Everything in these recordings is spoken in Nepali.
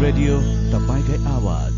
रेडियो तपाईँकै आवाज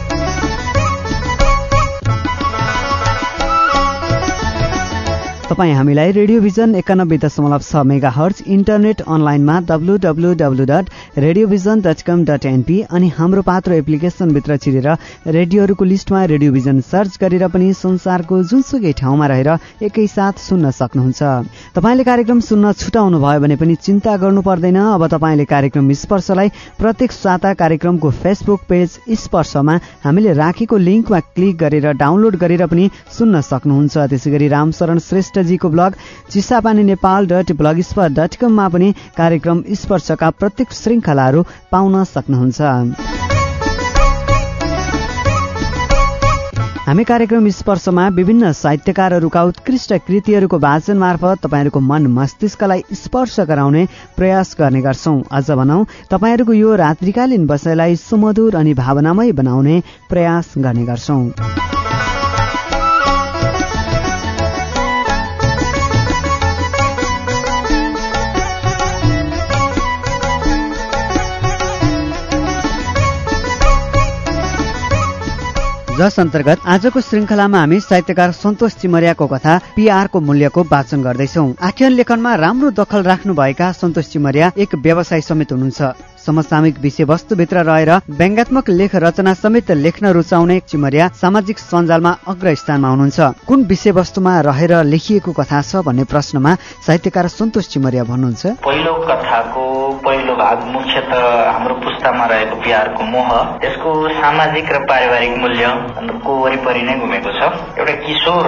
तपाईँ हामीलाई रेडियो भिजन एकानब्बे दशमलव छ मेगा हर्च इन्टरनेट अनलाइनमा W W W dot radio vision dot com dot NP अनि हाम्रो पात्र एप्लिकेसनभित्र छिरेर रेडियोहरूको लिस्टमा रेडियो भिजन सर्च गरेर पनि संसारको जुनसुकै ठाउँमा रहेर एकैसाथ सुन्न सक्नुहुन्छ। तपाईँले कार्यक्रम सुन्न छुटाउनु भयो भने पनि चिन्ता गर्नु पर्दैन। अब तपाईँले कार्यक्रम स्पर्शलाई प्रत्येक साता कार्यक्रमको फेसबुक पेज स्पर्शमा हामीले राखेको लिङ्कमा क्लिक गरेर डाउनलोड गरेर पनि सुन्न सक्नुहुन्छ। त्यसै गरी रामशरण श्रेष्ठ जीको blog Chisapani Nepal dot blog spot dot कममा पनि कार्यक्रम स्पर्शका प्रत्येक श्रृङ्खलाहरू पाउन सक्नुहुन्छ। हामी कार्यक्रम स्पर्शमा विभिन्न साहित्यकारहरूका उत्कृष्ट कृतिहरूको वाचन मार्फत तपाईँहरूको मन मस्तिष्कलाई स्पर्श गराउने प्रयास गर्ने गर्छौं। अझ भनौं तपाईँहरूको यो रात्रिकालीन बसाइलाई सुमधुर अनि भावनामय बनाउने प्रयास गर्ने गर्छौं। जस अन्तर्गत आजको श्रृङ्खलामा हामी साहित्यकार सन्तोष चिमरियाको कथा पिआरको मूल्यको वाचन गर्दैछौ। आख्यान लेखनमा राम्रो दखल राख्नुभएका सन्तोष चिमरिया एक व्यवसाय समेत हुनुहुन्छ। समसामयिक विषयवस्तुभित्र रहेर व्यङ्गात्मक लेख रचना समेत लेख्न रुचाउने चिमरिया सामाजिक सञ्जालमा अग्र स्थानमा हुनुहुन्छ। कुन विषयवस्तुमा रहेर लेखिएको कथा छ भन्ने प्रश्नमा साहित्यकार सन्तोष चिमरिया भन्नुहुन्छ। पहिलो कथाको पहिलो भाग मुख्यत हाम्रो पुस्तामा रहेको बिहारको मोह यसको सामाजिक र पारिवारिक मूल्यको वरिपरि नै घुमेको छ। एउटा किशोर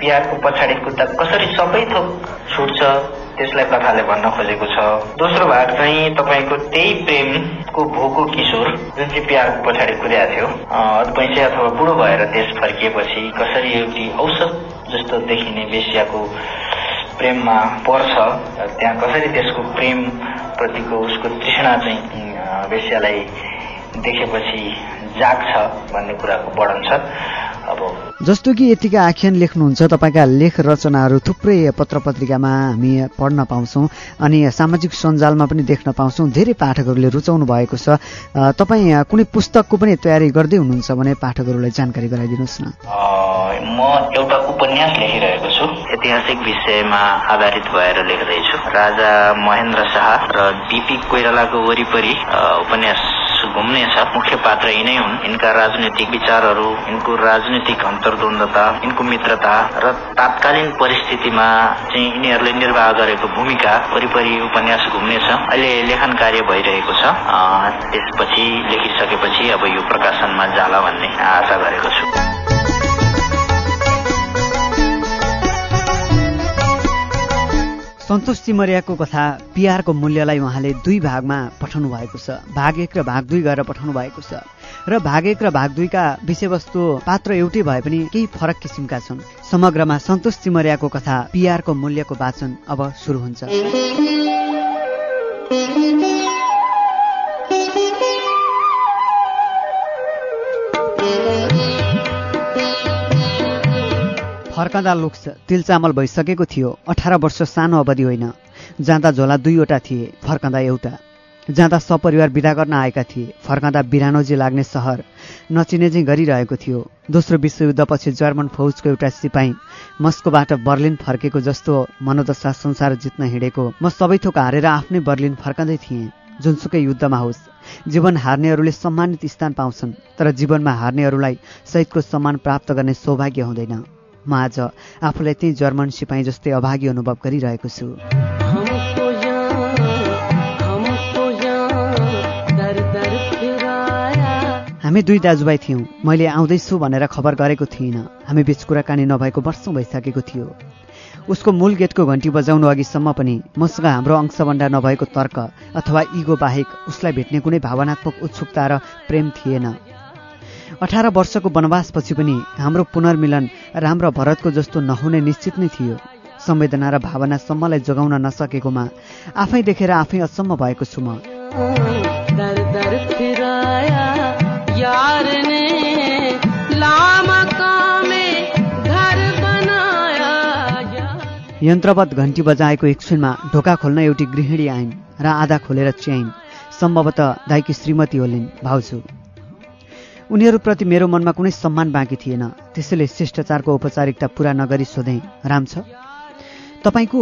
बिहारको पछाडि खुट्टा कसरी सबै थोक छुट्छ त्यसलाई कथाले भन्न खोजेको छ। दोस्रो भाग चाहिँ तपाईँको त्यही प्रेमको भोको किशोर जुन चाहिँ प्यारको पछाडि कुदेको थियो। पैसा अथवा बुढो भएर देश फर्किएपछि कसरी एउटी औसत जस्तो देखिने वेश्याको प्रेममा पर्छ त्यहाँ कसरी त्यसको प्रेम प्रतिको उसको तृष्णा चाहिँ वेश्यालाई देखेपछि जाग्छ भन्ने कुराको वर्णन छ। जस्तो कि यतिका आख्यान लेख्नुहुन्छ तपाईँका लेख रचनाहरू थुप्रै पत्र पत्रिकामा हामी पढ्न पाउँछौँ अनि सामाजिक सञ्जालमा पनि देख्न पाउँछौँ। धेरै पाठकहरूले रुचाउनु भएको छ। तपाईँ कुनै पुस्तकको पनि तयारी गर्दै हुनुहुन्छ भने पाठकहरूलाई जानकारी गराइदिनुहोस् न। म एउटा उपन्यास लेखिरहेको छु। ऐतिहासिक विषयमा आधारित भएर लेख्दैछु। राजा महेन्द्र शाह र बिपी कोइरालाको वरिपरि उपन्यास घुम्नेछ मुख्य पात्र यिनै हुन्। यिनका राजनैतिक विचारहरू यिनको राजनैतिक अन्तर्द्वन्दता यिनको मित्रता र तात्कालीन परिस्थितिमा चाहिँ यिनीहरूले निर्वाह गरेको भूमिका वरिपरि उपन्यास घुम्नेछ। अहिले लेखन कार्य भइरहेको छ। त्यसपछि लेखिसकेपछि अब यो प्रकाशनमा जाला भन्ने आशा गरेको छु। सन्तोष चिमरियाको कथा पिआरको मूल्यलाई उहाँले दुई भागमा पठाउनु भएको छ। भाग एक र भाग दुई गरेर पठाउनु भएको छ। र भाग एक र भाग दुईका विषयवस्तु पात्र एउटै भए पनि केही फरक किसिमका छन्। समग्रमा सन्तोष चिमरियाको कथा पिआरको मूल्यको वाचन अब सुरु हुन्छ। फर्कँदा लुक्स तिल चामल भइसकेको थियो। अठार वर्ष सानो अवधि होइन। जाँदा झोला दुईवटा थिए फर्कँदा एउटा। जाँदा सपरिवार विदा गर्न आएका थिए। फर्काँदा बिरानोजी लाग्ने सहर नचिने चाहिँ गरिरहेको थियो। दोस्रो विश्वयुद्धपछि जर्मन फौजको एउटा सिपाही मस्कोबाट बर्लिन फर्केको जस्तो मनोदशा संसार जित्न हिँडेको। म सबै थोक हारेर आफ्नै बर्लिन फर्काँदै थिएँ। जुनसुकै युद्धमा होस् जीवन हार्नेहरूले सम्मानित स्थान पाउँछन् तर जीवनमा हार्नेहरूलाई सहितको सम्मान प्राप्त गर्ने सौभाग्य हुँदैन। म आज आफूलाई त्यही जर्मन सिपाही जस्तै अभागी अनुभव गरिरहेको छु। हामी दुई दाजुभाइ थियौँ। मैले आउँदैछु भनेर खबर गरेको थिइनँ। हामी बिच कुराकानी नभएको वर्षौँ भइसकेको थियो। उसको मूल गेटको घन्टी बजाउनु अघिसम्म पनि मसँग हाम्रो अंशभन्डा नभएको तर्क अथवा इगो बाहेक उसलाई भेट्ने कुनै भावनात्मक उत्सुकता र प्रेम थिएन। अठार वर्षको वनवासपछि पनि हाम्रो पुनर्मिलन राम र भरतको जस्तो नहुने निश्चित नै थियो। संवेदना र भावना सम्मलाई जोगाउन नसकेकोमा आफै देखेर आफै अचम्म भएको छु म। यन्त्रवत घन्टी बजाएको एकछिनमा ढोका खोल्न एउटी गृहिणी आइन् र आधा खोलेर च्याइन्। सम्भवतः दाइकी श्रीमती होलिन् भाउजू। उनीहरूप्रति मेरो मनमा कुनै सम्मान बाँकी थिएन। त्यसैले शिष्टाचारको औपचारिकता पुरा नगरी सोधेँ राम छ? तपाईँको?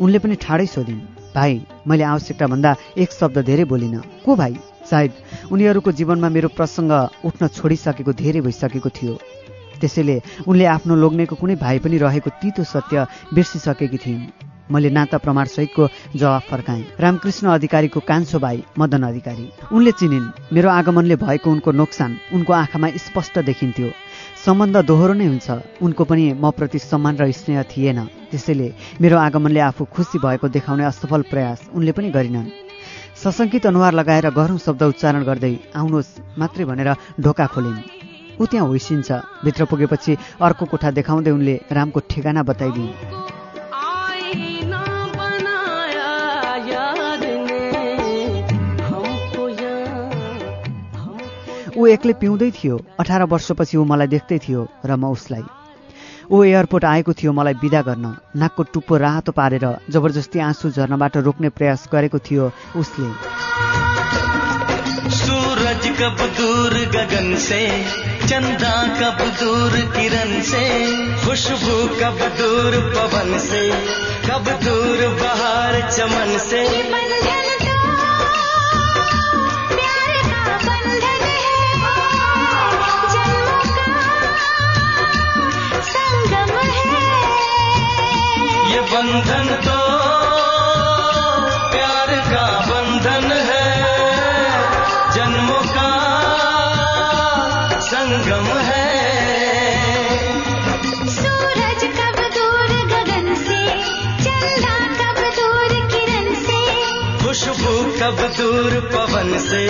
उनले पनि ठाडै सोधिन्। भाइ मैले आवश्यकताभन्दा एक शब्द धेरै बोलिनँ। को भाइ? सायद उनीहरूको जीवनमा मेरो प्रसङ्ग उठ्न छोडिसकेको धेरै भइसकेको थियो। त्यसैले उनले आफ्नो लोग्नेको कुनै भाइ पनि रहेको तितो सत्य बिर्सिसकेकी थिइन्। मैले नाता प्रमाण सहितको जवाफ फर्काएँ। रामकृष्ण अधिकारीको कान्छो भाइ मदन अधिकारी। उनले चिनिन् मेरो आगमनले भएको उनको नोक्सान उनको आँखामा स्पष्ट देखिन्थ्यो। सम्बन्ध दोहोरो नै हुन्छ। उनको पनि म प्रति सम्मान र स्नेह थिएन। त्यसैले मेरो आगमनले आफू खुसी भएको देखाउने असफल प्रयास उनले पनि गरिनन्। सशङ्कित अनुहार लगाएर गह्रौँ शब्द उच्चारण गर्दै आउनुहोस् मात्रै भनेर ढोका खोलिन्। ऊ त्यहाँ होइसिन्छ। भित्र पुगेपछि अर्को कोठा देखाउँदै उनले रामको ठेगाना बताइदिन्। ऊ एक्लै पिउँदै थियो। अठार वर्षपछि ऊ मलाई देख्दै थियो र म उसलाई। ऊ एयरपोर्ट आएको थियो मलाई विदा गर्न। नाकको टुप्पो रातो पारेर जबरजस्ती आँसु झर्नबाट रोक्ने प्रयास गरेको थियो उसले। सूरज कब दूर गगन से चंदा कब दूर किरण से खुशबू कब दूर पवन से कब दूर बहार चमन से। बंधन तो प्यार का बंधन है। जन्मों का संगम है। सूरज कब दूर गगन से चंदा कब दूर किरण से? खुशबू कब दूर पवन से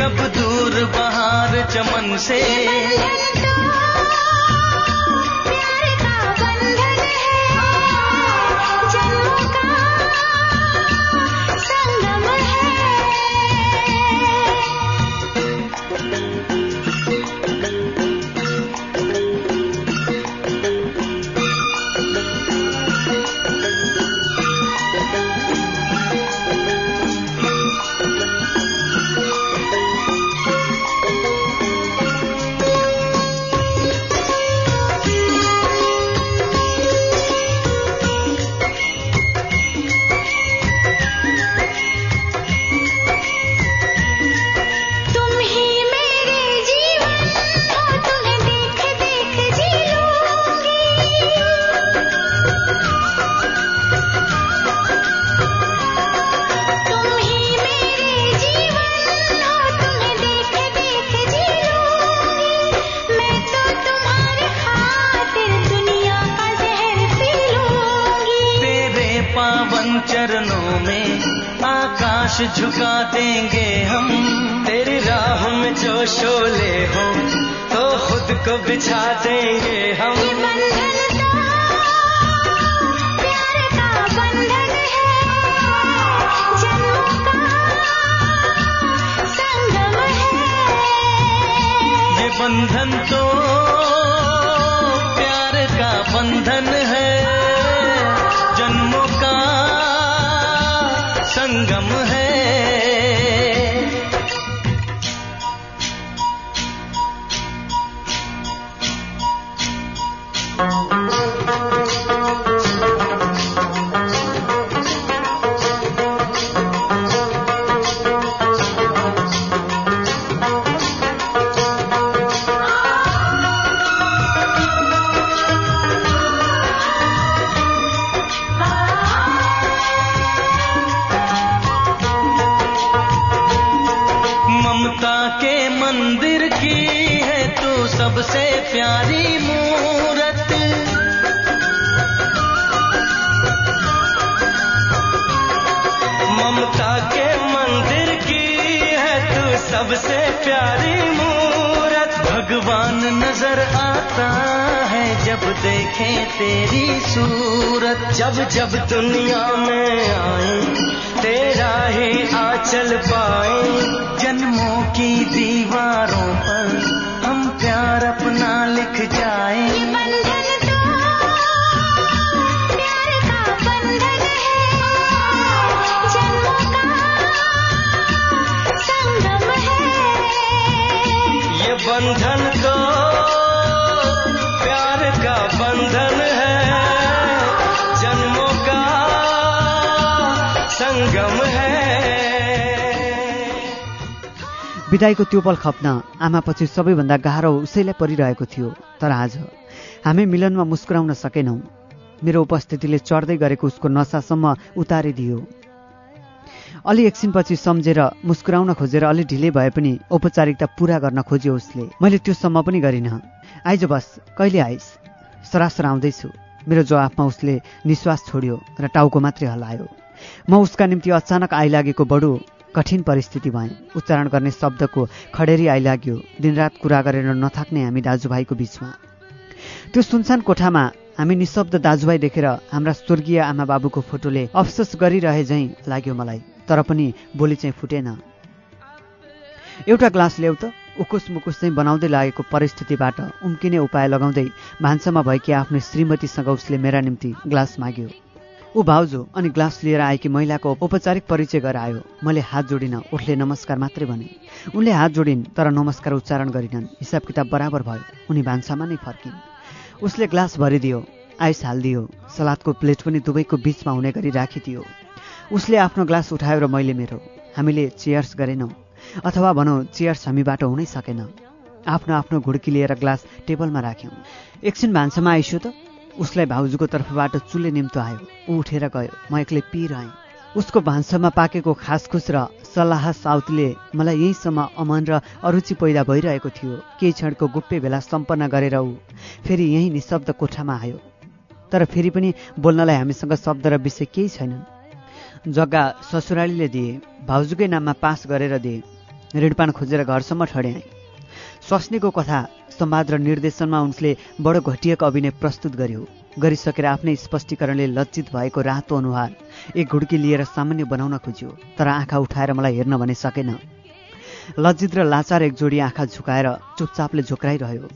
कब दूर बहार चमन से? आकाश झुका देंगे हम। तेरी राह में जो शोले हो तो खुद को बिछा देंगे हम। ये बंधन तो जब जब दुनिया विदाईको त्यो पल खप्न आमापछि सबैभन्दा गाह्रो उसैलाई परिरहेको थियो तर आज हामी मिलनमा मुस्कुराउन सकेनौँ। मेरो उपस्थितिले चढ्दै गरेको उसको नसासम्म उतारिदियो। अलि एकछिनपछि सम्झेर मुस्कुराउन खोजेर अलि ढिलै भए पनि औपचारिकता पूरा गर्न खोज्यो उसले। मैले त्योसम्म पनि गरिनँ। आइज बस कहिले आइस? सरासर आउँदैछु। मेरो जवाफमा उसले निश्वास छोड्यो र टाउको मात्रै हल्लायो म उसका निम्ति अचानक आइलागेको बडो कठिन परिस्थिति भएँ उच्चारण गर्ने शब्दको खडेरी आइलाग्यो। दिनरात कुरा गरेर नथाक्ने हामी दाजुभाइको बिचमा। त्यो सुनसान कोठामा हामी निशब्द दाजुभाइ देखेर हाम्रा स्वर्गीय आमा बाबुको फोटोले अफसोस गरिरहे झैँ लाग्यो मलाई। तर पनि बोली चाहिँ फुटेन। एउटा ग्लास ल्याउ त। उकुस मुकुस चाहिँ बनाउँदै लागेको परिस्थितिबाट उम्किने उपाय लगाउँदै भान्सामा भएकी आफ्नो श्रीमतीसँग उसले मेरा निम्ति ग्लास माग्यो। ऊ भाउजू अनि ग्लास लिएर आएकी महिलाको औपचारिक परिचय गरायो। मैले हात जोडिन उठले नमस्कार मात्रै भने। उनले हात जोडिन् तर नमस्कार उच्चारण गरिनन्। हिसाब किताब बराबर भयो। उनी भान्सामा नै फर्किन्। उसले ग्लास भरिदियो आइस हालिदियो सलादको प्लेट पनि दुवैको बिचमा हुने गरी राखिदियो। उसले आफ्नो ग्लास उठायो र मैले मेरो। हामीले चेयर्स गरेनौँ। अथवा भनौँ चेयर्स हामीबाट हुनै सकेन। आफ्नो आफ्नो घुड्की लिएर ग्लास टेबलमा राख्यौँ। एकछिन भान्सामा आइसु त। उसलाई भाउजूको तर्फबाट चुल्ले निम्तो आयो। ऊ उठेर गयो। म एक्लै पिइरहेँ। उसको भान्सामा पाकेको खासखुस र सल्लाह साउतले मलाई यहीँसम्म अमन र अरुचि पैदा भइरहेको थियो। केही क्षणको गुप्पे भेला सम्पन्न गरेर ऊ फेरि यहीँ निशब्द कोठामा आयो। तर फेरि पनि बोल्नलाई हामीसँग शब्द र विषय केही छैनन्। जग्गा ससुरालीले दिए। भाउजूकै नाममा पास गरेर दिए। ऋणपान खोजेर घरसम्म ठड्याए। स्वास्नीको कथा संवाद र निर्देशनमा उनले बडो घटिएको अभिनय प्रस्तुत गर्यो। गरिसकेर आफ्नै स्पष्टीकरणले लज्जित भएको रातो अनुहार एक घुड्की लिएर सामान्य बनाउन खोज्यो तर आँखा उठाएर मलाई हेर्न भने सकेन। लज्जित र लाचार एक जोडी आँखा झुकाएर चुपचापले झोक्राइरह्यो।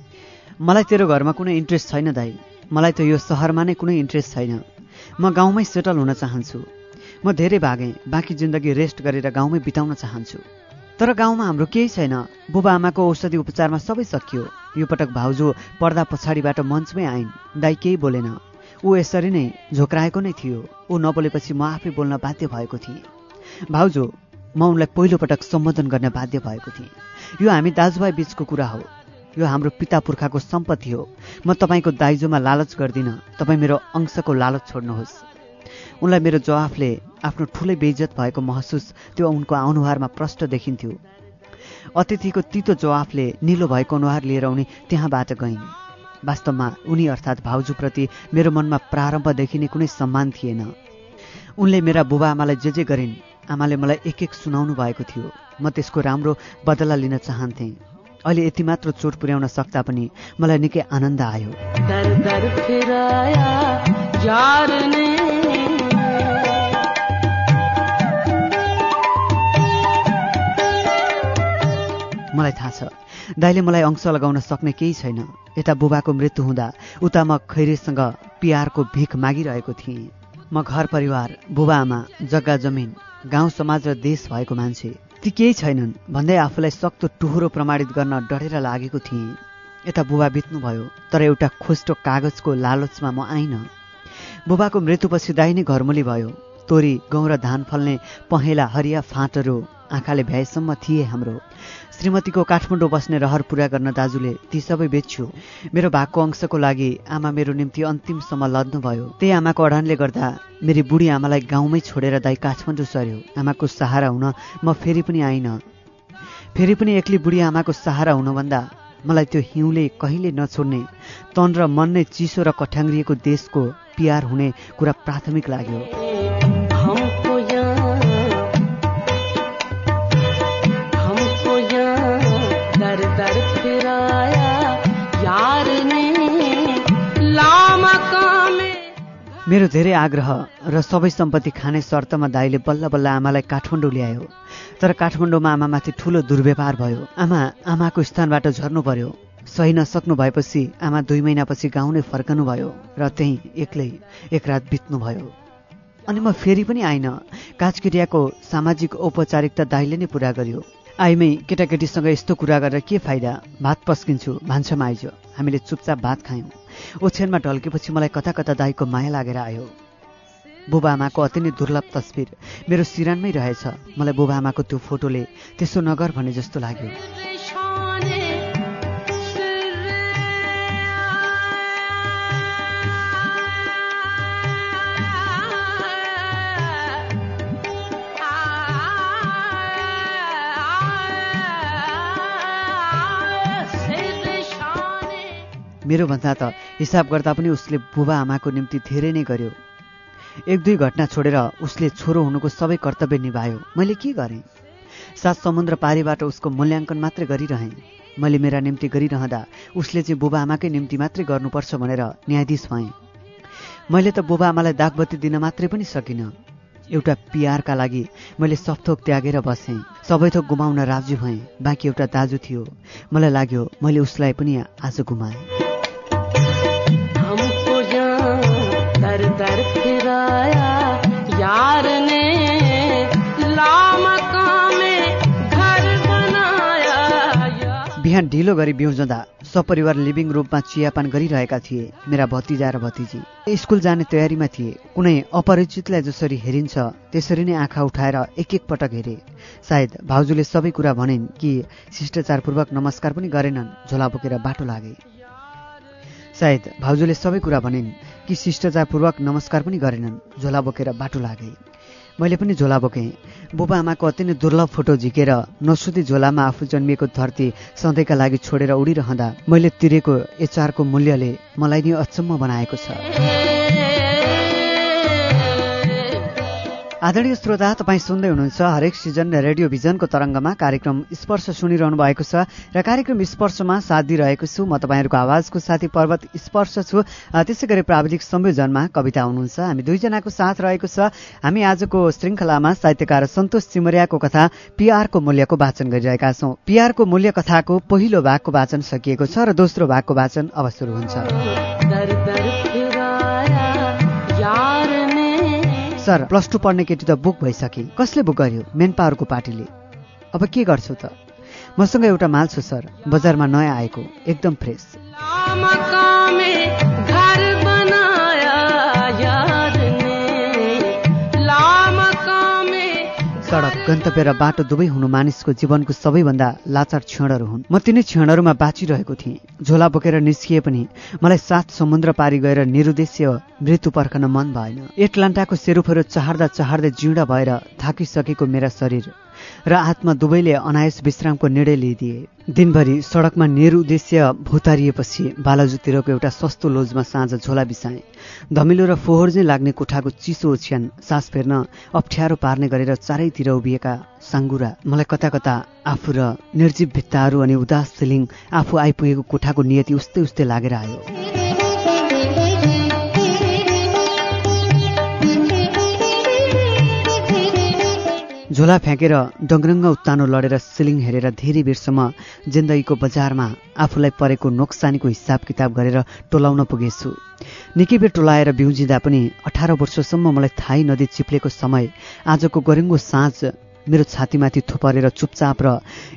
मलाई तेरो घरमा कुनै इन्ट्रेस्ट छैन दाई। मलाई त यो सहरमा नै कुनै इन्ट्रेस्ट छैन। म गाउँमै सेटल हुन चाहन्छु। म धेरै भागेँ बाँकी जिन्दगी रेस्ट गरेर गाउँमै बिताउन चाहन्छु। तर गाउँमा हाम्रो केही छैन। बुबा आमाको औषधि उपचारमा सबै सकियो। यो पटक भाउजू पर्दा पछाडिबाट मञ्चमै आइन्। दाई केही बोलेन। ऊ यसरी नै झोक्राएको नै थियो। ऊ नबोलेपछि म आफै बोल्न बाध्य भएको थिएँ। भाउजू म उनलाई पहिलोपटक सम्बोधन गर्न बाध्य भएको थिएँ। यो हामी दाजुभाइ बिचको कुरा हो। यो हाम्रो पिता पुर्खाको सम्पत्ति हो। म तपाईँको दाइजोमा लालच गर्दिनँ। तपाईँ मेरो अंशको लालच छोड्नुहोस्। उनलाई मेरो जवाफले आफ्नो ठुलै बेइज्जत भएको महसुस त्यो उनको अनुहारमा प्रष्ट देखिन्थ्यो। अतिथिको तितो जवाफले निलो भएको अनुहार लिएर उनी त्यहाँबाट गइन्। वास्तवमा उनी अर्थात् भाउजूप्रति मेरो मनमा प्रारम्भदेखि नै कुनै सम्मान थिएन। उनले मेरा बुबा आमालाई जे जे गरिन् आमाले मलाई एक एक सुनाउनु भएको थियो। म त्यसको राम्रो बदला लिन चाहन्थेँ। अहिले यति मात्र चोट पुर्याउन सक्दा पनि मलाई निकै आनन्द आयो। दर दर मलाई थाहा छ। दाइले मलाई अंश लगाउन सक्ने केही छैन। यता बुबाको मृत्यु हुँदा उता म खैरेसँग पिआरको भिख मागिरहेको थिएँ। म घर परिवार बुबा आमा जग्गा जमिन गाउँ समाज र देश भएको मान्छे। ती केही छैनन् भन्दै आफूलाई सक्तो टुहुरो प्रमाणित गर्न डढेर लागेको थिएँ। यता बुबा बित्नुभयो तर एउटा खोस्टो कागजको लालचमा म आइनँ। बुबाको मृत्युपछि दाई नै घरमुली भयो। तोरी गहुँ र धान फल्ने पहेँला हरिया फाँटहरू आँखाले भ्याएसम्म थिए हाम्रो। श्रीमतीको काठमाडौँ बस्ने रहर पुरा गर्न दाजुले ती सबै बेच्यो मेरो भागको अंशको लागि आमा मेरो निम्ति अन्तिमसम्म लड्नुभयो त्यही आमाको अडानले गर्दा मेरी बुढी आमालाई गाउँमै छोडेर दाई काठमाडौँ सर्यो आमाको सहारा हुन म फेरि पनि आइनँ। फेरि पनि एक्लै बुढी आमाको सहारा हुनुभन्दा मलाई त्यो हिउँले कहिले नछोड्ने तन र मन नै चिसो र कठ्याङ्ग्रिएको देशको पियार हुने कुरा प्राथमिक लाग्यो। मेरो धेरै आग्रह र सबै सम्पत्ति खाने शर्तमा दाईले बल्ल बल्ल आमालाई काठमाडौँ ल्यायो। तर काठमाडौँमा आमामाथि ठुलो दुर्व्यवहार भयो। आमा आमाको स्थानबाट झर्नु पर्यो। सही नसक्नु भएपछि आमा दुई महिनापछि गाउँ नै फर्कनु भयो र त्यहीँ एक्लै एक रात बित्नुभयो अनि म फेरि पनि आइनँ। काजकिरियाको सामाजिक औपचारिकता दाईले नै पुरा गर्यो। आइमै केटाकेटीसँग यस्तो कुरा गरेर के फाइदा? भात पस्किन्छु भान्सामा आइज। हामीले चुपचाप भात खायौँ। ओछ्यानमा ढल्केपछि मलाई कता कता दाईको माया लागेर आयो। बुबा आमाको अति नै दुर्लभ तस्बिर मेरो सिरानमै रहेछ। मलाई बुबा आमाको त्यो फोटोले त्यसो नगर भने जस्तो लाग्यो। मेरो भन्दा त हिसाब गर्दा पनि उसले बुबा आमाको निम्ति धेरै नै गर्यो। एक दुई घटना छोडेर उसले छोरो हुनुको सबै कर्तव्य निभायो। मैले के गरेँ? सात समुद्र पारीबाट उसको मूल्याङ्कन मात्रै गरिरहेँ। मैले मेरा निम्ति गरिरहँदा उसले चाहिँ बुबा आमाकै निम्ति मात्रै गर्नुपर्छ भनेर न्यायाधीश भएँ। मैले त बुबा आमालाई दागबत्ती दिन मात्रै पनि सकिनँ। एउटा पियारका लागि मैले सपथोक त्यागेर बसेँ। सबै थोक गुमाउन राजी भएँ। बाँकी एउटा दाजु थियो। मलाई लाग्यो मैले उसलाई पनि आज गुमाएँ। बिहान ढिलो गरी बिउजँदा सपरिवार लिभिङ रूपमा चियापान गरिरहेका थिए मेरा भतिजा र भतिजी। स्कुल जाने तयारीमा थिए। कुनै अपरिचितलाई जसरी हेरिन्छ त्यसरी नै आँखा उठाएर एक एक पटक हेरे। सायद भाउजूले सबै कुरा भनिन् कि शिष्टाचारपूर्वक नमस्कार पनि गरेनन् झोला बोकेर बाटो लागे। सायद भाउजूले सबै कुरा भनिन् कि शिष्टाचारपूर्वक नमस्कार पनि गरेनन् झोला बोकेर बाटो लागे। मैले पनि झोला बोकेँ। बुबा आमाको अति नै दुर्लभ फोटो झिकेर नसुती झोलामा आफू जन्मिएको धरती सधैँका लागि छोडेर उडिरहँदा मैले तिरेको एचआरको मूल्यले मलाई नि अचम्म बनाएको छ। आदरणीय श्रोता तपाईँ सुन्दै हुनुहुन्छ हरेक सिजन रेडियो भिजनको तरङ्गमा। कार्यक्रम स्पर्श सुनिरहनु भएको छ र कार्यक्रम स्पर्शमा साथ दिइरहेको छु म तपाईँहरूको आवाजको साथी पर्वत स्पर्श छु। त्यसै गरी प्राविधिक संयोजनमा कविता हुनुहुन्छ। हामी दुईजनाको साथ रहेको छ। हामी आजको श्रृङ्खलामा साहित्यकार सन्तोष चिमरियाको कथा पिआरको मूल्यको वाचन गरिरहेका छौँ। पिआरको मूल्य कथाको पहिलो भागको वाचन सकिएको छ र दोस्रो भागको वाचन अब सुरु हुन्छ सर प्लस टू पढ्ने केटी त बुक भइसके। कसले बुक गर्यो? मेन पावरको पार्टीले। अब के गर्छु त? मसँग एउटा माल छ सर। बजारमा नयाँ आएको। एकदम फ्रेस। सडक गन्तव्य र बाटो दुवै हुनु मानिसको जीवनको सबैभन्दा लाचार क्षणहरू हुन्। म तिनै क्षणहरूमा बाँचिरहेको थिएँ। झोला बोकेर निस्किए पनि मलाई सात समुद्र पारी गएर निरुद्देश्य मृत्यु पर्खन मन भएन। एटलान्टाको सेरोफेरो चहार्दा चहार्दै जिउँडा भएर थाकिसकेको मेरा शरीर र आत्मा दुवैले अनायस विश्रामको निर्णय लिइदिए। दिनभरि सडकमा निरुद्देश्य भुतारिएपछि बालाजुतिरको एउटा सस्तो लोजमा साँझ झोला बिसाएँ। धमिलो र फोहोर चाहिँ लाग्ने कोठाको चिसो ओछ्यान सास फेर्न अप्ठ्यारो पार्ने गरेर चारैतिर उभिएका साङ्गुरा मलाई कता कता आफू र निर्जीव भित्ताहरू अनि उदास सिलिङ आफू आइपुगेको कोठाको नियति उस्तै उस्तै लागेर आयो। झोला फ्याँकेर डङ्रङ्ग उत्तानो लडेर सिलिङ हेरेर धेरै बेरसम्म जिन्दगीको बजारमा आफूलाई परेको नोक्सानीको हिसाब किताब गरेर टोलाउन पुगेछु। निकै बेर टोलाएर बिउजिँदा पनि अठार वर्षसम्म मलाई थाहै नदी चिप्लेको समय आजको गरिङ्गो साँझ मेरो छातीमाथि थुपरेर चुपचाप र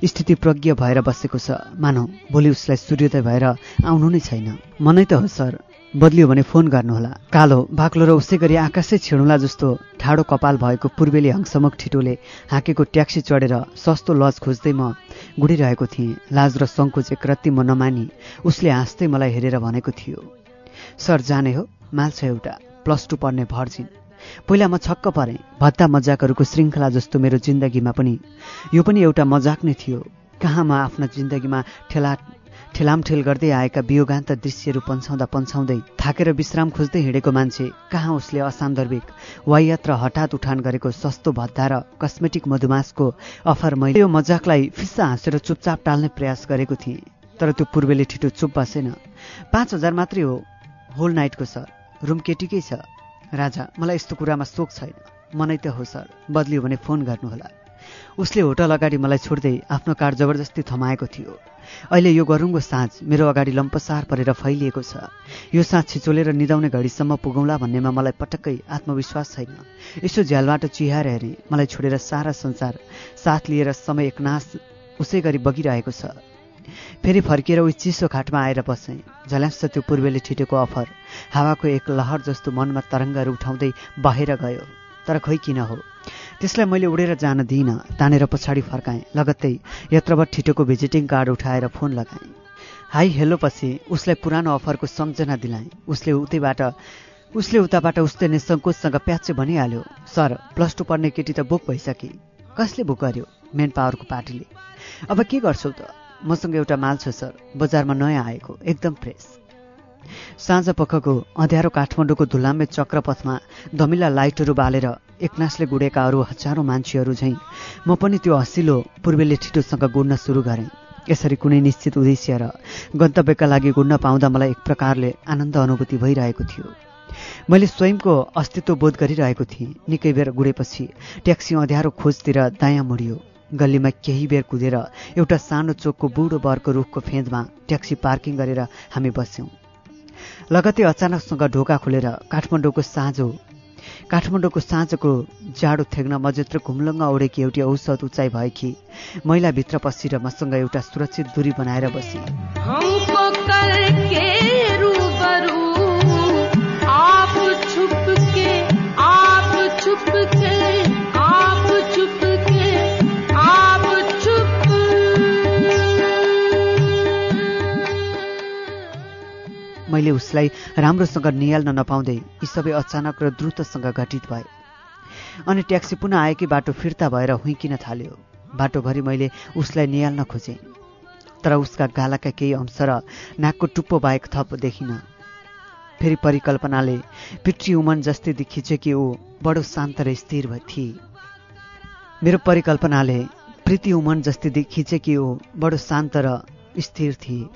स्थितिप्रज्ञ भएर बसेको छ। मानौ भोलि उसलाई सूर्योदय भएर आउनु नै छैन। मनै त हो सर। बदलियो भने फोन गर्नुहोला। कालो बाक्लो र उसै गरी आकाशै छेडुला जस्तो ठाडो कपाल भएको पूर्वेली हङसमक ठिटोले हाँकेको ट्याक्सी चढेर सस्तो लज खोज्दै म गुडिरहेको थिएँ। लाज र सङ्कोच एक रत्ती म नमानी उसले हाँस्दै मलाई हेरेर भनेको थियो सर जाने हो माल छ एउटा प्लस टू पढ्ने भर्जिन पहिला म छक्क परेँ भत्ता मजाकहरूको श्रृङ्खला जस्तो मेरो जिन्दगीमा पनि। यो पनि एउटा मजाक नै थियो। कहाँ म आफ्ना जिन्दगीमा ठेला ठेलामठेल गर्दै आएका वियोगान्त दृश्यहरू पन्छाउँदा पन्छाउँदै थाकेर विश्राम खोज्दै हिँडेको मान्छे कहाँ उसले असान्दर्भिक वायत र हठात उठान गरेको सस्तो भत्ता र कस्मेटिक मधुमासको अफर मैले यो मजाकलाई फिस्सा हाँसेर चुपचाप टाल्ने प्रयास गरेको थिएँ तर त्यो पूर्वेले छिटो चुप बसेन। पाँच हजार मात्रै हो होल नाइटको सर। रुम केटीकै छ। राजा मलाई यस्तो कुरामा सोख छैन। मनै त हो सर। बदलियो भने फोन गर्नुहोला। उसले होटल अगाडि मलाई छोड्दै आफ्नो कार जबरजस्ती थमाएको थियो। अहिले यो गरुङ्गो साँझ मेरो अगाडि लम्पसार परेर फैलिएको छ। यो साँझ छिचोलेर निदाउने घडीसम्म पुगौँला भन्नेमा मलाई पटक्कै आत्मविश्वास छैन। यसो झ्यालबाट चिहाएर हेरेँ मलाई छोडेर सारा संसार साथ लिएर समय एकनाश उसै गरी बगिरहेको छ। फेरि फर्किएर उही चिसो खाटमा आएर बसेँ। झल्यास त्यो पूर्वेले छिटेको अफर हावाको एक लहर जस्तो मनमा तरङ्गहरू उठाउँदै बहेर गयो। तर खै किन हो? त्यसलाई मैले उडेर जान दिइनँ। तानेर पछाडि फर्काएँ। लगत्तै यत्रवत ठिटोको भिजिटिङ कार्ड उठाएर फोन लगाएँ। हाई हेलो पछि उसलाई पुरानो अफरको सम्झना दिलाएँ। उसले उतैबाट उसले उताबाट उस्तै निसङ्कोचसँग प्याचे भनिहाल्यो सर प्लस टू पढ्ने केटी त बुक भइसके। कसले बुक गर्यो? मेन पावरको पार्टीले। अब के गर्छौ त? मसँग एउटा माल छ सर। बजारमा नयाँ आएको। एकदम फ्रेस। साँझ पखको अँध्यारो काठमाडौँको धुलाम्बे चक्रपथमा धमिला लाइटहरू बालेर एकनासले गुडेका अरू हजारौँ मान्छेहरू झैँ म पनि त्यो हँसिलो पूर्वेले छिटोसँग गुड्न सुरु गरेँ। यसरी कुनै निश्चित उद्देश्य र गन्तव्यका लागि गुड्न पाउँदा मलाई एक प्रकारले आनन्द अनुभूति भइरहेको थियो। मैले स्वयंको अस्तित्व बोध गरिरहेको थिएँ। निकै बेर गुडेपछि ट्याक्सी अँध्यारो खोजतिर दायाँ मुडियो। गल्लीमा केही बेर कुदेर एउटा सानो चोकको बुढो बरको रुखको फेदमा ट्याक्सी पार्किङ गरेर हामी बस्यौँ। लगतै अचानकसँग ढोका खोलेर काठमाडौँको साँझो काठमाडौँको साँझको जाडो थेग्न मजेत्र घुम्लङ्ग ओढेकी एउटी औषध उचाइ भएकी महिलाभित्र पसेर मसँग एउटा सुरक्षित दूरी बनाएर बसी। मैले उसलाई राम्रोसँग निहाल्न नपाउँदै यी सबै अचानक र द्रुतसँग घटित भए। अनि ट्याक्सी पुनः आएकै बाटो फिर्ता भएर हुइकिन थाल्यो। बाटोभरि मैले उसलाई निहाल्न खोजेँ। तर उसका गालाका केही अंश र नाकको टुप्पो बाहेक थप देखिन। फेरि परिकल्पनाले पितृ उमन जस्तै देखिन्छ कि ऊ बडो शान्त र स्थिर थिए। मेरो परिकल्पनाले प्रीति उमन जस्तै देखिन्छ कि ऊ बडो शान्त र स्थिर थिए।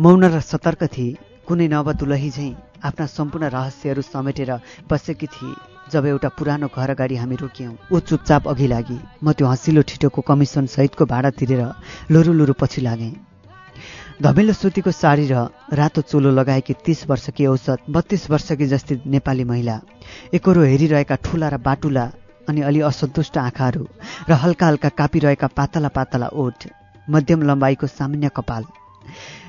मौन र सतर्क थिए। कुनै नवदुलही झैँ आफ्ना सम्पूर्ण रहस्यहरू समेटेर बसेकी थिए। जब एउटा पुरानो घर अगाडि हामी रोक्यौँ ऊ चुपचाप अघि लागि। म त्यो हँसिलो ठिटोको कमिसन सहितको भाडा तिरेर लुरु लुरु पछि लागेँ। धमिलो सुतीको साडी र रातो चोलो लगाएकी तीस वर्षकी औसत बत्तीस वर्षकी जस्ती नेपाली महिला एकरो हेरिरहेका ठुला र बाटुला अनि अलि असन्तुष्ट आँखाहरू र हल्का हल्का कापिरहेका पातला पातला ओठ मध्यम लम्बाइको सामान्य कपाल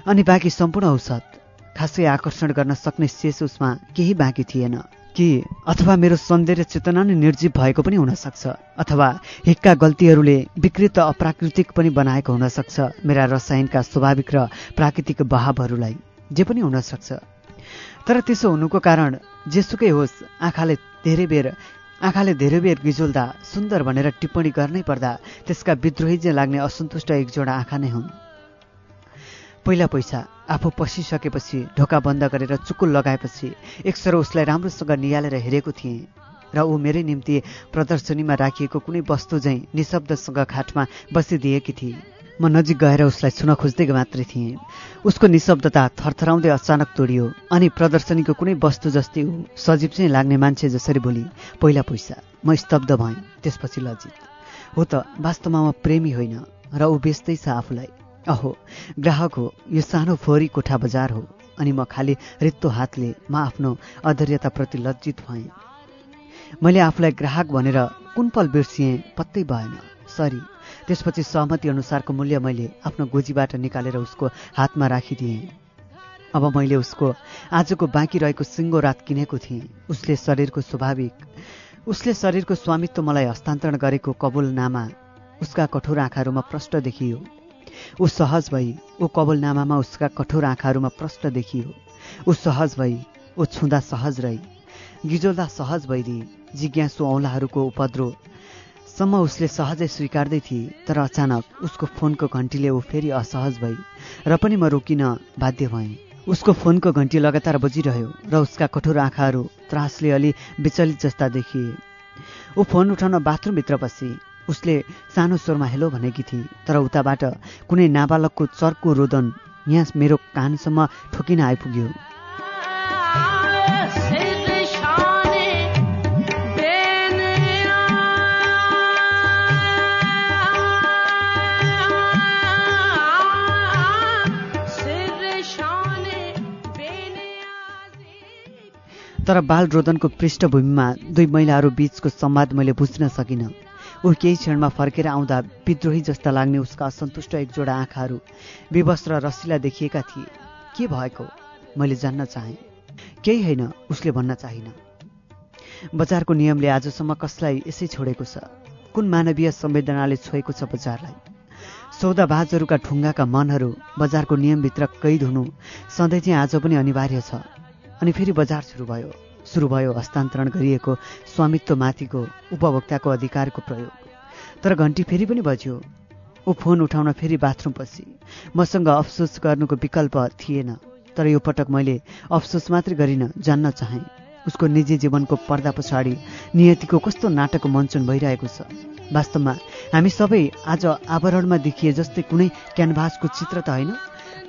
अनि बाँकी सम्पूर्ण औसत। खासै आकर्षण गर्न सक्ने शेष उसमा केही बाँकी थिएन। कि अथवा मेरो सौन्दर्य चेतना नै निर्जीव भएको पनि हुन सक्छ अथवा हिक्का गल्तीहरूले विकृत अप्राकृतिक पनि बनाएको हुन सक्छ मेरा रसायनका स्वाभाविक र प्राकृतिक बहावहरूलाई जे पनि हुन सक्छ तर त्यसो हुनुको कारण जेसुकै होस् आँखाले धेरै बेर आँखाले धेरै बेर गिजोल्दा सुन्दर भनेर टिप्पणी गर्नै पर्दा त्यसका विद्रोही जे लाग्ने असन्तुष्ट एक जोडा आँखा नै हुन्। पहिला पैसा आफू पसिसकेपछि ढोका बन्द गरेर चुकुल लगाएपछि एकसरो उसलाई राम्रोसँग निहालेर हेरेको थिएँ र ऊ मेरै निम्ति प्रदर्शनीमा राखिएको कुनै वस्तु झैँ निशब्दसँग खाटमा बसिदिएकी थिए म नजिक गएर उसलाई छुन खोज्दै मात्रै थिएँ। उसको निशब्दता थरथराउँदै अचानक तोडियो अनि प्रदर्शनीको कुनै वस्तु जस्तै ऊ सजीव चाहिँ लाग्ने मान्छे जसरी बोली पहिला पैसा म स्तब्ध भएँ त्यसपछि लज्जित हो त वास्तवमा म प्रेमी होइन र ऊ बेच्दैछ आफूलाई। अहो ग्राहक हो यो सानो फोहोरी कोठा बजार हो अनि म खालि रित्तो हातले म आफ्नो अधर्यताप्रति लज्जित भएँ। मैले आफूलाई ग्राहक भनेर कुन पल बिर्सिएँ पत्तै भएन। सरी त्यसपछि सहमति अनुसारको मूल्य मैले आफ्नो गोजीबाट निकालेर उसको हातमा राखिदिएँ। अब मैले उसको आजको बाँकी रहेको सिङ्गो रात किनेको थिएँ। उसले शरीरको स्वाभाविक उसले शरीरको स्वामित्व मलाई हस्तान्तरण गरेको कबुलनामा उसका कठोर आँखाहरूमा प्रष्ट देखियो। ऊ सहज भई ऊ कबुलनामामा उसका कठोर आँखाहरूमा प्रष्ट देखियो। ऊ सहज भई ऊ छुँदा सहज रही। गिजोल्दा सहज भइदिए। जिज्ञासु औँलाहरूको उपद्रो सम्म उसले सहजै स्वीकार्दै थिए तर अचानक उसको फोनको घन्टीले ऊ फेरि असहज भई र पनि म रोकिन बाध्य भएँ। उसको फोनको घन्टी लगातार बजिरह्यो र उसका कठोर आँखाहरू त्रासले अलि विचलित जस्ता देखिए। ऊ फोन उठाउन बाथरुमभित्र बसी। उसले सानो स्वरमा हेलो भनेकी थिए तर उताबाट कुनै नाबालकको चर्को रोदन यहाँ मेरो कानसम्म ठोकिन आइपुग्यो। तर बाल रोदनको पृष्ठभूमिमा दुई महिलाहरू बीचको संवाद मैले बुझ्न सकिनँ। ऊ केही क्षणमा फर्केर आउँदा विद्रोही जस्ता लाग्ने उसका असन्तुष्ट एकजोडा आँखाहरू विवश र रसिला देखिएका थिए। के भएको? मैले जान्न चाहेँ। केही होइन उसले भन्न चाहिन। बजारको नियमले आजसम्म कसलाई यसै छोडेको छ? कुन मानवीय संवेदनाले छोएको छ बजारलाई? सौदाबाजहरूका ठुङ्गाका मनहरू बजारको नियमभित्र कैद हुनु सधैँ चाहिँ आज पनि अनिवार्य छ। अनि फेरि बजार सुरु भयो। सुरु भयो हस्तान्तरण गरिएको स्वामित्वमाथिको उपभोक्ताको अधिकारको प्रयोग। तर घन्टी फेरि पनि बज्यो। ऊ फोन उठाउन फेरि बाथरुम पसी मसँग अफसोस गर्नुको विकल्प थिएन तर यो पटक मैले अफसोस मात्रै गरिन जान्न चाहेँ। उसको निजी जीवनको पर्दा पछाडि नियतिको कस्तो नाटक मञ्चन भइरहेको छ। वास्तवमा हामी सबै आज आवरणमा देखिए जस्तै कुनै क्यानभासको चित्र त होइन?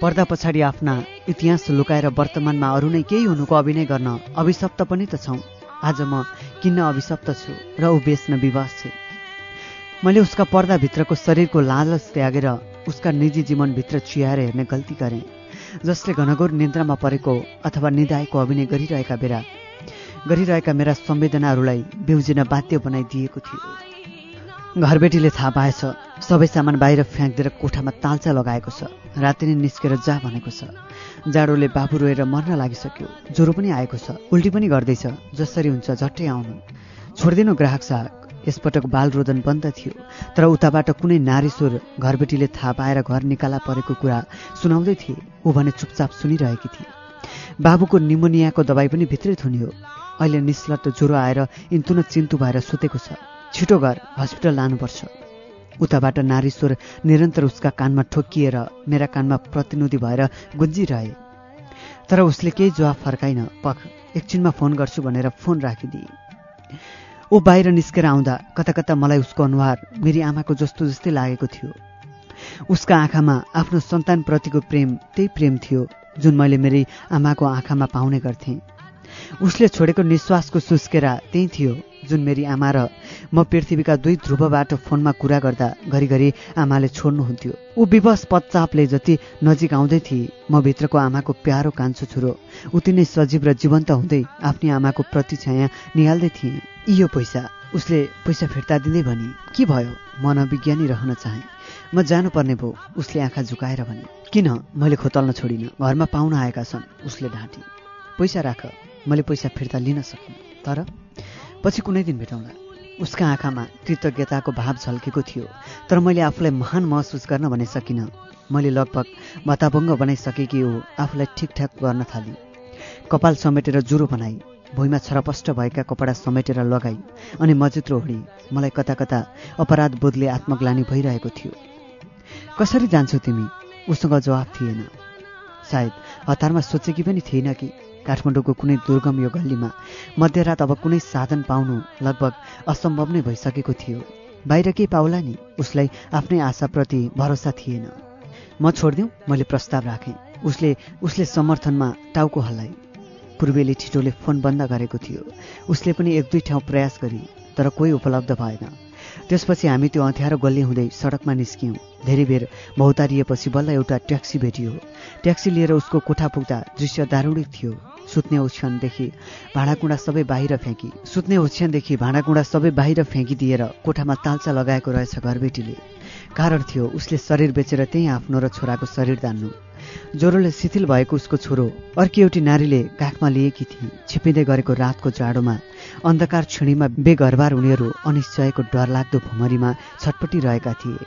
पर्दा पछाडि आफ्ना इतिहास लुकाएर वर्तमानमा अरू नै केही हुनुको अभिनय गर्न अभिशप्त पनि त छौँ। आज म किन्न अभिशप्त छु र ऊ बेच्न विवश छे। मैले उसका पर्दाभित्रको शरीरको लालच त्यागेर उसका निजी जीवनभित्र चियाएर हेर्ने गल्ती गरेँ जसले घनघोर निन्द्रामा परेको अथवा निदाएको अभिनय गरिरहेका बेला गरिरहेका मेरा संवेदनाहरूलाई बिउजिन बाध्य बनाइदिएको थियो। घरबेटीले थाहा पाएछ सबै सामान बाहिर फ्याँकिदिएर कोठामा तालचा लगाएको छ। राति नै निस्केर जा भनेको छ। जाडोले बाबु रोएर मर्न लागिसक्यो। ज्वरो पनि आएको छ। उल्टी पनि गर्दैछ। जसरी हुन्छ झट्टै आउनु। छोडिदिनु ग्राहक साहब। यसपटक बाल रोदन बन्द थियो। तर उताबाट कुनै नारी स्वर घरबेटीले थाहा पाएर घर निकाला परेको कुरा सुनाउँदै थिए। ऊ भने चुपचाप सुनिरहेकी थिए। बाबुको निमोनियाको दबाई पनि भित्रै थुनियो अहिले निस्लट ज्वरो आएर इन्तुन चिन्तु भएर सुतेको छ। छिटो घर हस्पिटल लानुपर्छ। उताबाट नारी निरन्तर उसका कानमा ठोक्किएर मेरा कानमा प्रतिनिधि भएर गुन्जिरहे। तर उसले केही जवाफ फर्काइन पख एकछिनमा फोन गर्छु भनेर फोन राखिदिए। ऊ बाहिर निस्केर आउँदा कता कता मलाई उसको अनुहार मेरी आमाको जस्तो जस्तै लागेको थियो। उसका आँखामा आफ्नो सन्तानप्रतिको प्रेम त्यही प्रेम थियो जुन मैले मेरी आमाको आँखामा पाउने गर्थेँ। उसले छोडेको निश्वासको सुस्केरा त्यही थियो जुन मेरी आमा र म पृथ्वीका दुई ध्रुवबाट फोनमा कुरा गर्दा घरिघरि आमाले छोड्नुहुन्थ्यो। ऊ विवश पच्चापले जति नजिक आउँदै थिए म भित्रको आमाको प्यारो कान्छो छोरो उति नै सजीव र जीवन्त हुँदै आफ्नै आमाको प्रतिछाया निहाल्दै थिएँ। यो पैसा उसले पैसा फिर्ता दिँदै भनी। के भयो? मनोविज्ञानी रहन चाहे। म जानुपर्ने भयो उसले आँखा झुकाएर भने। किन? मैले खोतल्न छोडिनँ। घरमा पाहुना आएका छन् उसले ढाँटी। पैसा राख। मैले पैसा फिर्ता लिन सकिनँ। तर पछि कुनै दिन भेटौँला। उसका आँखामा कृतज्ञताको भाव झल्केको थियो। तर मैले आफूलाई महान महसुस गर्न भने सकिनँ। मैले लगभग भत्ताभङ्ग बनाइसकेकी हो आफूलाई ठिकठाक गर्न थाली। कपाल समेटेर जुरो बनाई भुइँमा छरपष्ट भएका कपडा समेटेर लगाई अनि मजित्रो ओढी मलाई कता कता अपराध बोधले आत्मग्लानी भइरहेको थियो। कसरी जान्छौ तिमी? उसँग जवाफ थिएन। सायद हतारमा सोचेकी पनि थिएन कि काठमाडौँको कुनै दुर्गम यो गल्लीमा मध्यरात अब कुनै साधन पाउनु लगभग असम्भव नै भइसकेको थियो। बाहिर के पाउला नि? उसलाई आफ्नै आशाप्रति भरोसा थिएन। म छोडिदिउँ मैले प्रस्ताव राखेँ। उसले उसले समर्थनमा टाउको हल्लाए पूर्वेली छिटोले फोन बन्द गरेको थियो। उसले पनि एक दुई ठाउँ प्रयास गरी तर कोही उपलब्ध भएन। त्यसपछि हामी त्यो अँध्यारो गल्ली हुँदै सडकमा निस्क्यौँ। धेरै बेर भौतारिएपछि बल्ल एउटा ट्याक्सी भेटियो। ट्याक्सी लिएर उसको कोठा पुग्दा दृश्य दारुणिक थियो। सुत्ने ओछ्यानदेखि भाँडाकुँडा सबै बाहिर फ्याँकी। सुत्ने ओछ्यानदेखि भाँडाकुँडा सबै बाहिर फ्याँकिदिएर कोठामा तालचा लगाएको रहेछ घरबेटीले। कारण थियो उसले शरीर बेचेर त्यही आफ्नो र छोराको शरीर दान्नु। ज्वरोले शिथिल भएको उसको छोरो अर्की एउटी नारीले काखमा लिएकी थिए छिपिँदै गरेको रातको जाडोमा अन्धकार छिणीमा बेघरबार उनीहरू अनिश्चयको डरलाग्दो भुमरीमा छटपटिरहेका थिए।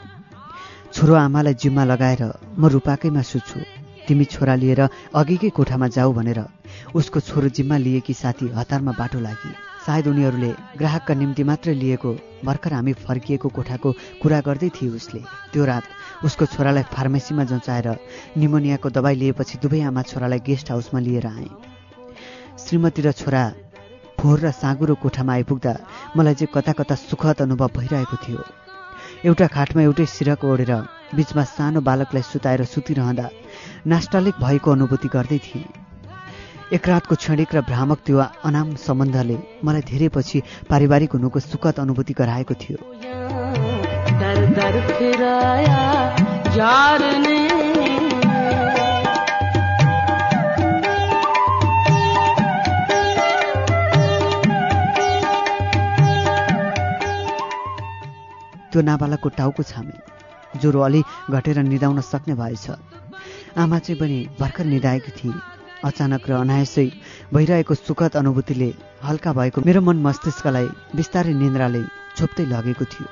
छोरो आमालाई जिम्मा लगाएर म रूपाकैमा सुत्छु। तिमी छोरा लिएर अघिकै कोठामा जाऊ भनेर उसको छोरो जिम्मा लिएकी साथी हतारमा बाटो लागि। सायद उनीहरूले ग्राहकका निम्ति मात्रै लिएको भर्खर हामी फर्किएको कोठाको कुरा गर्दै थिए उसले। त्यो रात उसको छोरालाई फार्मेसीमा जचाएर निमोनियाको दबाई लिएपछि दुवै आमा छोरालाई गेस्ट हाउसमा लिएर आए। श्रीमती र छोरा फोहोर र साँगुरो कोठामा आइपुग्दा मलाई चाहिँ कता कता सुखद अनुभव भइरहेको थियो। एउटा खाटमा एउटै सिरक ओढेर बिचमा सानो बालकलाई सुताएर सुतिरहँदा नास्टालिक भएको अनुभूति गर्दै थिएँ। एक रातको क्षणिक र भ्रामक त्यो अनाम सम्बन्धले मलाई धेरै पछि पारिवारिक हुनुको सुखद अनुभूति गराएको थियो। त्यो नाबालकको टाउको छामे ज्वरो अलि घटेर निदाउन सक्ने भएछ। आमा चाहिँ पनि भर्खर निदाएकी थिए अचानक र अनायसै भइरहेको सुखद अनुभूतिले हल्का भएको मेरो मन मस्तिष्कलाई बिस्तारै निन्द्राले छोप्दै लगेको थियो।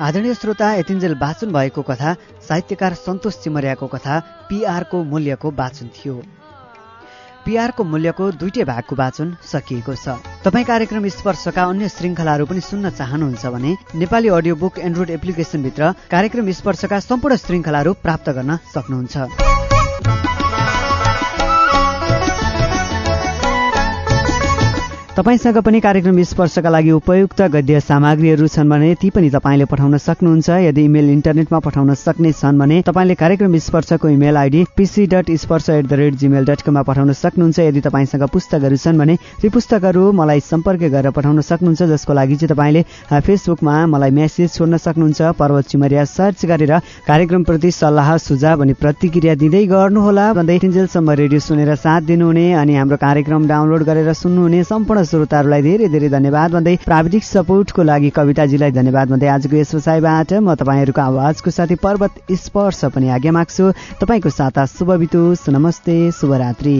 आदरणीय श्रोता यतिन्जेल वाचन भएको कथा साहित्यकार सन्तोष चिमरियाको कथा पिआरको मूल्यको वाचन थियो। पिआरको मूल्यको दुईटै भागको वाचन सकिएको छ। तपाईँ कार्यक्रम स्पर्शका अन्य श्रृङ्खलाहरू पनि सुन्न चाहनुहुन्छ भने नेपाली अडियो बुक एन्ड्रोइड एप्लिकेसनभित्र कार्यक्रम स्पर्शका सम्पूर्ण श्रृङ्खलाहरू प्राप्त गर्न सक्नुहुन्छ। तपाईँसँग पनि कार्यक्रम स्पर्शका लागि उपयुक्त गद्य सामग्रीहरू छन् भने ती पनि तपाईँले पठाउन सक्नुहुन्छ। यदि इमेल इन्टरनेटमा पठाउन सक्ने छन् भने तपाईँले कार्यक्रम स्पर्शको email ID PC dot Sparsh at the rate Gmail dot कममा पठाउन सक्नुहुन्छ। यदि तपाईँसँग पुस्तकहरू छन् भने ती पुस्तकहरू मलाई सम्पर्क गरेर पठाउन सक्नुहुन्छ जसको लागि चाहिँ तपाईँले फेसबुकमा मलाई मेसेज छोड्न सक्नुहुन्छ। पर्वत चिमरिया सर्च गरेर कार्यक्रमप्रति सल्लाह सुझाव अनि प्रतिक्रिया दिँदै गर्नुहोला। भन्दै तिनजेलसम्म रेडियो सुनेर साथ दिनुहुने अनि हाम्रो कार्यक्रम डाउनलोड गरेर सुन्नुहुने सम्पूर्ण श्रोताहरूलाई धेरै धेरै धन्यवाद। भन्दै प्राविधिक सपोर्टको लागि कविताजीलाई धन्यवाद भन्दै आजको यस वसाइबाट म तपाईँहरूको आवाजको साथै पर्वत स्पर्श पनि आज्ञा माग्छु। तपाईँको साता शुभ बितोस्। नमस्ते शुभरात्रि।